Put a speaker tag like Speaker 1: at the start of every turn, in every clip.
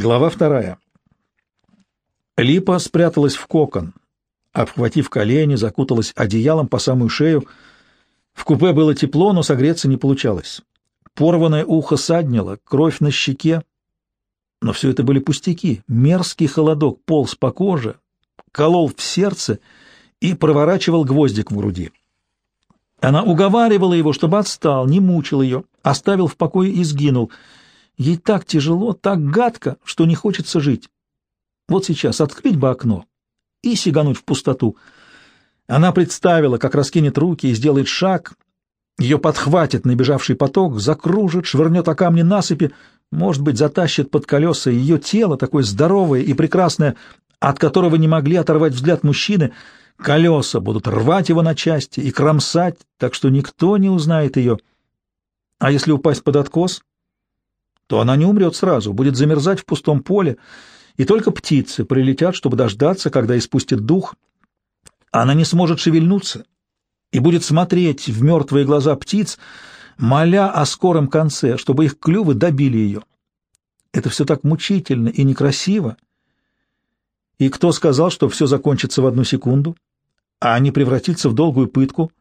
Speaker 1: Глава вторая. Липа спряталась в кокон, обхватив колени, закуталась одеялом по самую шею. В купе было тепло, но согреться не получалось. Порванное ухо саднило, кровь на щеке. Но все это были пустяки. Мерзкий холодок полз по коже, колол в сердце и проворачивал гвоздик в груди. Она уговаривала его, чтобы отстал, не мучил ее, оставил в покое и сгинул — Ей так тяжело, так гадко, что не хочется жить. Вот сейчас открыть бы окно и сигануть в пустоту. Она представила, как раскинет руки и сделает шаг. Ее подхватит набежавший поток, закружит, швырнет о камни насыпи, может быть, затащит под колеса ее тело, такое здоровое и прекрасное, от которого не могли оторвать взгляд мужчины. Колеса будут рвать его на части и кромсать, так что никто не узнает ее. А если упасть под откос? То она не умрет сразу, будет замерзать в пустом поле, и только птицы прилетят, чтобы дождаться, когда испустит дух. Она не сможет шевельнуться и будет смотреть в мертвые глаза птиц, моля о скором конце, чтобы их клювы добили ее. Это все так мучительно и некрасиво. И кто сказал, что все закончится в одну секунду, а не превратится в долгую пытку?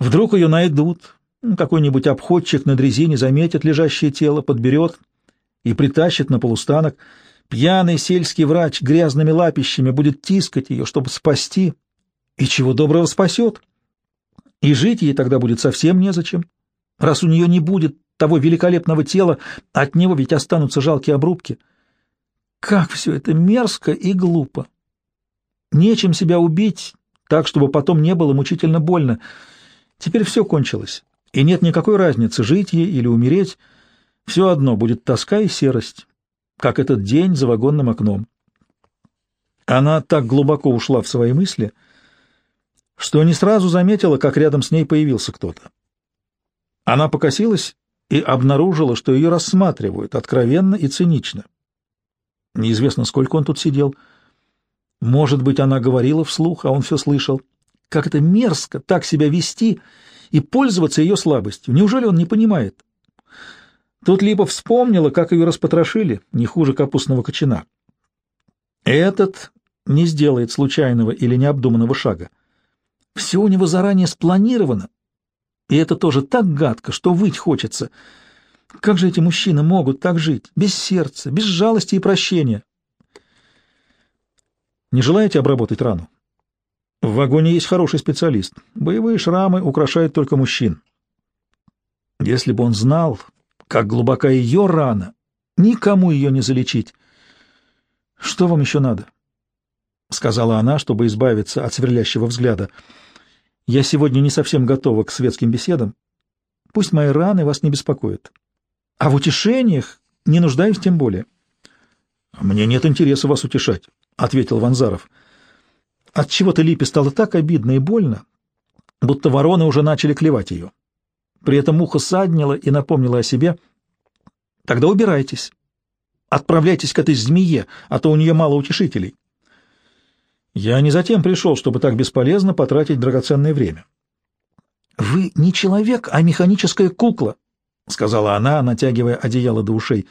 Speaker 1: Вдруг ее найдут, какой-нибудь обходчик на дрезине заметит лежащее тело, подберет и притащит на полустанок. Пьяный сельский врач грязными лапищами будет тискать ее, чтобы спасти, и чего доброго спасет. И жить ей тогда будет совсем незачем. Раз у нее не будет того великолепного тела, от него ведь останутся жалкие обрубки. Как все это мерзко и глупо! Нечем себя убить, так, чтобы потом не было мучительно больно. Теперь все кончилось. И нет никакой разницы, жить ей или умереть, все одно будет тоска и серость, как этот день за вагонным окном. Она так глубоко ушла в свои мысли, что не сразу заметила, как рядом с ней появился кто-то. Она покосилась и обнаружила, что ее рассматривают откровенно и цинично. Неизвестно, сколько он тут сидел. Может быть, она говорила вслух, а он все слышал. Как это мерзко так себя вести и пользоваться ее слабостью. Неужели он не понимает? Тут Липа вспомнила, как ее распотрошили, не хуже капустного кочана. Этот не сделает случайного или необдуманного шага. Все у него заранее спланировано, и это тоже так гадко, что выть хочется. Как же эти мужчины могут так жить, без сердца, без жалости и прощения? Не желаете обработать рану? В вагоне есть хороший специалист. Боевые шрамы украшают только мужчин. Если бы он знал, как глубока ее рана, никому ее не залечить. Что вам еще надо? — сказала она, чтобы избавиться от сверлящего взгляда. — Я сегодня не совсем готова к светским беседам. Пусть мои раны вас не беспокоят. А в утешениях не нуждаюсь тем более. — Мне нет интереса вас утешать, — ответил Ванзаров. — от чего то Липе стало так обидно и больно, будто вороны уже начали клевать ее. При этом муха саднила и напомнила о себе. «Тогда убирайтесь. Отправляйтесь к этой змее, а то у нее мало утешителей». «Я не затем пришел, чтобы так бесполезно потратить драгоценное время». «Вы не человек, а механическая кукла», — сказала она, натягивая одеяло до ушей.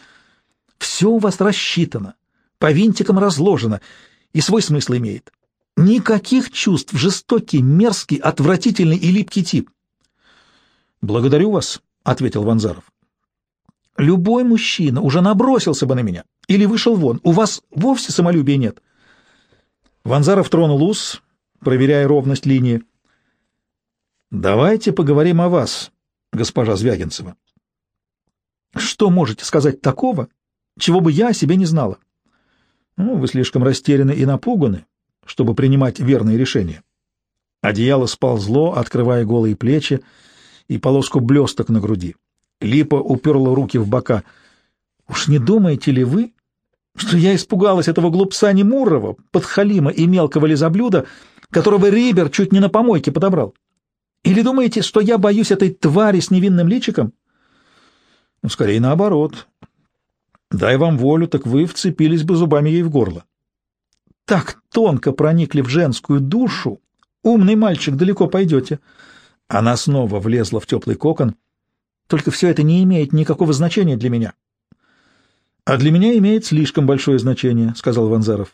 Speaker 1: «Все у вас рассчитано, по винтикам разложено и свой смысл имеет. Никаких чувств, жестокий, мерзкий, отвратительный и липкий тип. «Благодарю вас», — ответил Ванзаров. «Любой мужчина уже набросился бы на меня или вышел вон. У вас вовсе самолюбия нет». Ванзаров тронул ус, проверяя ровность линии. «Давайте поговорим о вас, госпожа Звягинцева. Что можете сказать такого, чего бы я о себе не знала? Ну, вы слишком растеряны и напуганы, чтобы принимать верные решения. Одеяло сползло, открывая голые плечи и полоску блесток на груди. Липа уперла руки в бока. «Уж не думаете ли вы, что я испугалась этого глупца Немурова, подхалима и мелкого лизоблюда, которого Рибер чуть не на помойке подобрал? Или думаете, что я боюсь этой твари с невинным личиком?» ну, «Скорее наоборот. Дай вам волю, так вы вцепились бы зубами ей в горло» так тонко проникли в женскую душу, умный мальчик, далеко пойдете. Она снова влезла в теплый кокон. Только все это не имеет никакого значения для меня. А для меня имеет слишком большое значение, — сказал Ванзаров.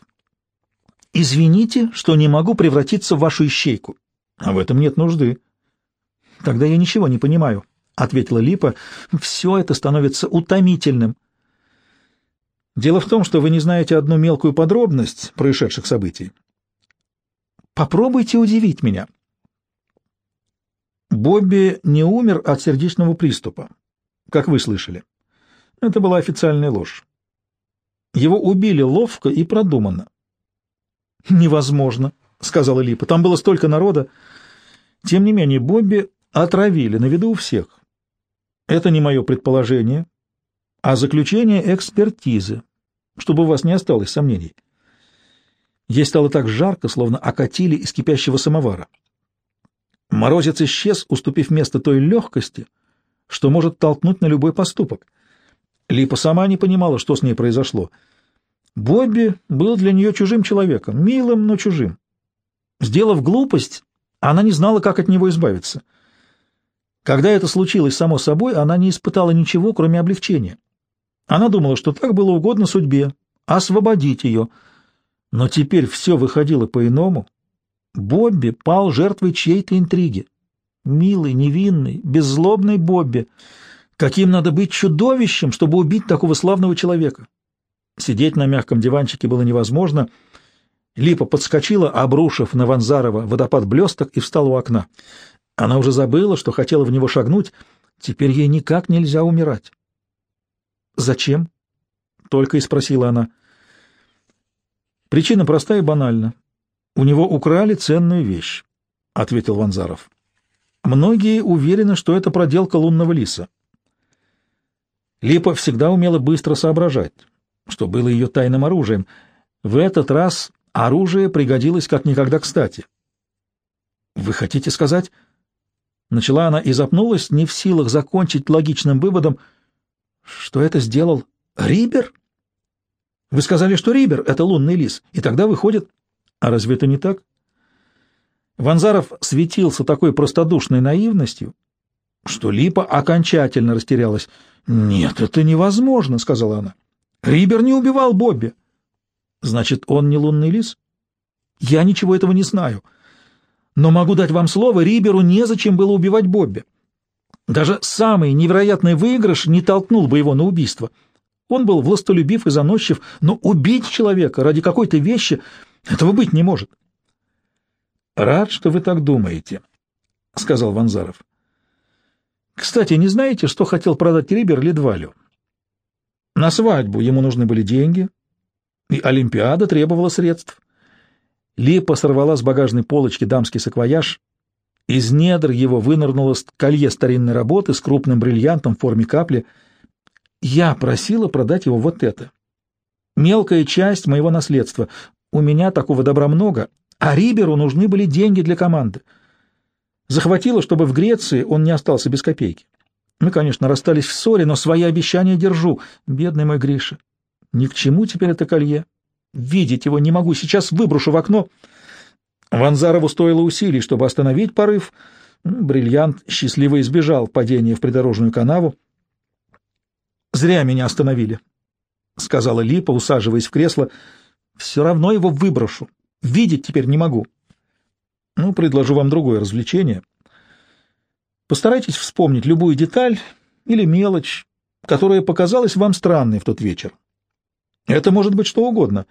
Speaker 1: Извините, что не могу превратиться в вашу ищейку. А в этом нет нужды. Тогда я ничего не понимаю, — ответила Липа. Все это становится утомительным. Дело в том, что вы не знаете одну мелкую подробность происшедших событий. Попробуйте удивить меня. Бобби не умер от сердечного приступа, как вы слышали. Это была официальная ложь. Его убили ловко и продуманно. «Невозможно», — сказала Липа. «Там было столько народа. Тем не менее, Бобби отравили на виду у всех. Это не мое предположение, а заключение экспертизы, чтобы у вас не осталось сомнений. Ей стало так жарко, словно окатили из кипящего самовара. Морозец исчез, уступив место той легкости, что может толкнуть на любой поступок. Липа сама не понимала, что с ней произошло. Бобби был для нее чужим человеком, милым, но чужим. Сделав глупость, она не знала, как от него избавиться. Когда это случилось само собой, она не испытала ничего, кроме облегчения. Она думала, что так было угодно судьбе — освободить ее. Но теперь все выходило по-иному. Бобби пал жертвой чьей-то интриги. Милый, невинный, беззлобный Бобби. Каким надо быть чудовищем, чтобы убить такого славного человека? Сидеть на мягком диванчике было невозможно. Липа подскочила, обрушив на Ванзарова водопад блесток, и встала у окна. Она уже забыла, что хотела в него шагнуть. Теперь ей никак нельзя умирать. «Зачем?» — только и спросила она. «Причина проста и банальна. У него украли ценную вещь», — ответил Ванзаров. «Многие уверены, что это проделка лунного лиса». Липа всегда умела быстро соображать, что было ее тайным оружием. В этот раз оружие пригодилось как никогда кстати. «Вы хотите сказать...» Начала она и запнулась, не в силах закончить логичным выводом, что это сделал Рибер? Вы сказали, что Рибер — это лунный лис, и тогда выходит... А разве это не так? Ванзаров светился такой простодушной наивностью, что Липа окончательно растерялась. «Нет, это невозможно», — сказала она. «Рибер не убивал Бобби». «Значит, он не лунный лис?» «Я ничего этого не знаю. Но могу дать вам слово, Риберу незачем было убивать Бобби. Даже самый невероятный выигрыш не толкнул бы его на убийство. Он был властолюбив и заносчив, но убить человека ради какой-то вещи этого быть не может. «Рад, что вы так думаете», — сказал Ванзаров. «Кстати, не знаете, что хотел продать Рибер Ледвалю? На свадьбу ему нужны были деньги, и Олимпиада требовала средств. Липа сорвала с багажной полочки дамский саквояж. Из недр его вынырнуло колье старинной работы с крупным бриллиантом в форме капли. Я просила продать его вот это. Мелкая часть моего наследства. У меня такого добра много, а Риберу нужны были деньги для команды. Захватила, чтобы в Греции он не остался без копейки. Мы, конечно, расстались в ссоре, но свои обещания держу. Бедный мой Гриша. Ни к чему теперь это колье. Видеть его не могу. Сейчас выброшу в окно. Ванзарову стоило усилий, чтобы остановить порыв. Бриллиант счастливо избежал падения в придорожную канаву. «Зря меня остановили», — сказала Липа, усаживаясь в кресло. Все равно его выброшу. Видеть теперь не могу. Ну, предложу вам другое развлечение. Постарайтесь вспомнить любую деталь или мелочь, которая показалась вам странной в тот вечер. Это может быть что угодно.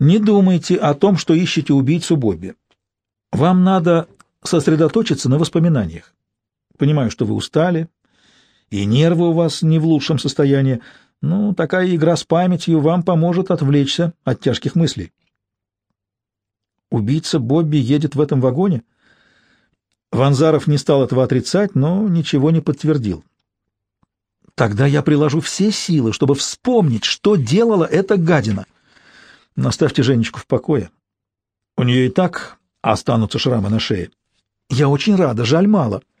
Speaker 1: Не думайте о том, что ищете убийцу Бобби. Вам надо сосредоточиться на воспоминаниях. Понимаю, что вы устали, и нервы у вас не в лучшем состоянии, ну, такая игра с памятью вам поможет отвлечься от тяжких мыслей. Убийца Бобби едет в этом вагоне? Ванзаров не стал этого отрицать, но ничего не подтвердил. Тогда я приложу все силы, чтобы вспомнить, что делала эта гадина. Наставьте Женечку в покое. У нее и так останутся шрамы на шее. Я очень рада, жаль мало. —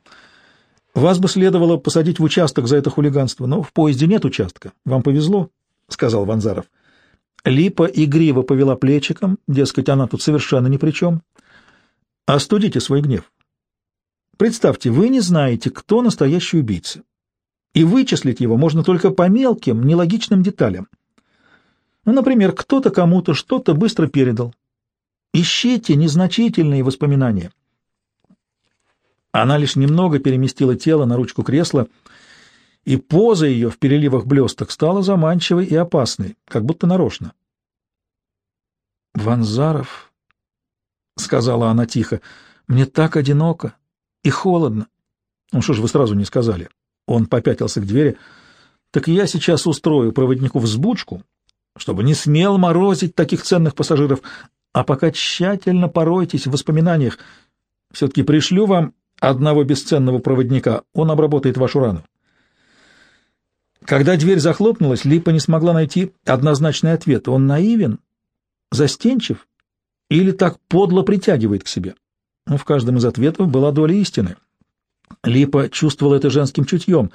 Speaker 1: вас бы следовало посадить в участок за это хулиганство, но в поезде нет участка. Вам повезло, — сказал Ванзаров. Липа игриво повела плечиком, дескать, она тут совершенно ни при чем. Остудите свой гнев. Представьте, вы не знаете, кто настоящий убийца. и вычислить его можно только по мелким, нелогичным деталям. Ну, например, кто-то кому-то что-то быстро передал. Ищите незначительные воспоминания. Она лишь немного переместила тело на ручку кресла, и поза ее в переливах блесток стала заманчивой и опасной, как будто нарочно. «Ванзаров», — сказала она тихо, — «мне так одиноко и холодно». «Ну что ж вы сразу не сказали?» Он попятился к двери. «Так я сейчас устрою проводнику взбучку, чтобы не смел морозить таких ценных пассажиров, а пока тщательно поройтесь в воспоминаниях. Все-таки пришлю вам одного бесценного проводника, он обработает вашу рану». Когда дверь захлопнулась, Липа не смогла найти однозначный ответ. Он наивен, застенчив или так подло притягивает к себе? Но в каждом из ответов была доля истины. Липа чувствовала это женским чутьем,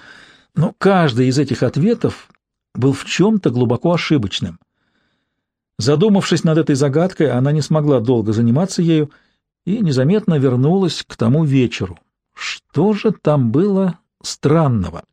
Speaker 1: но каждый из этих ответов был в чем-то глубоко ошибочным. Задумавшись над этой загадкой, она не смогла долго заниматься ею и незаметно вернулась к тому вечеру. Что же там было странного?